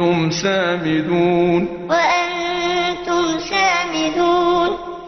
وأنتم سامدون. وأن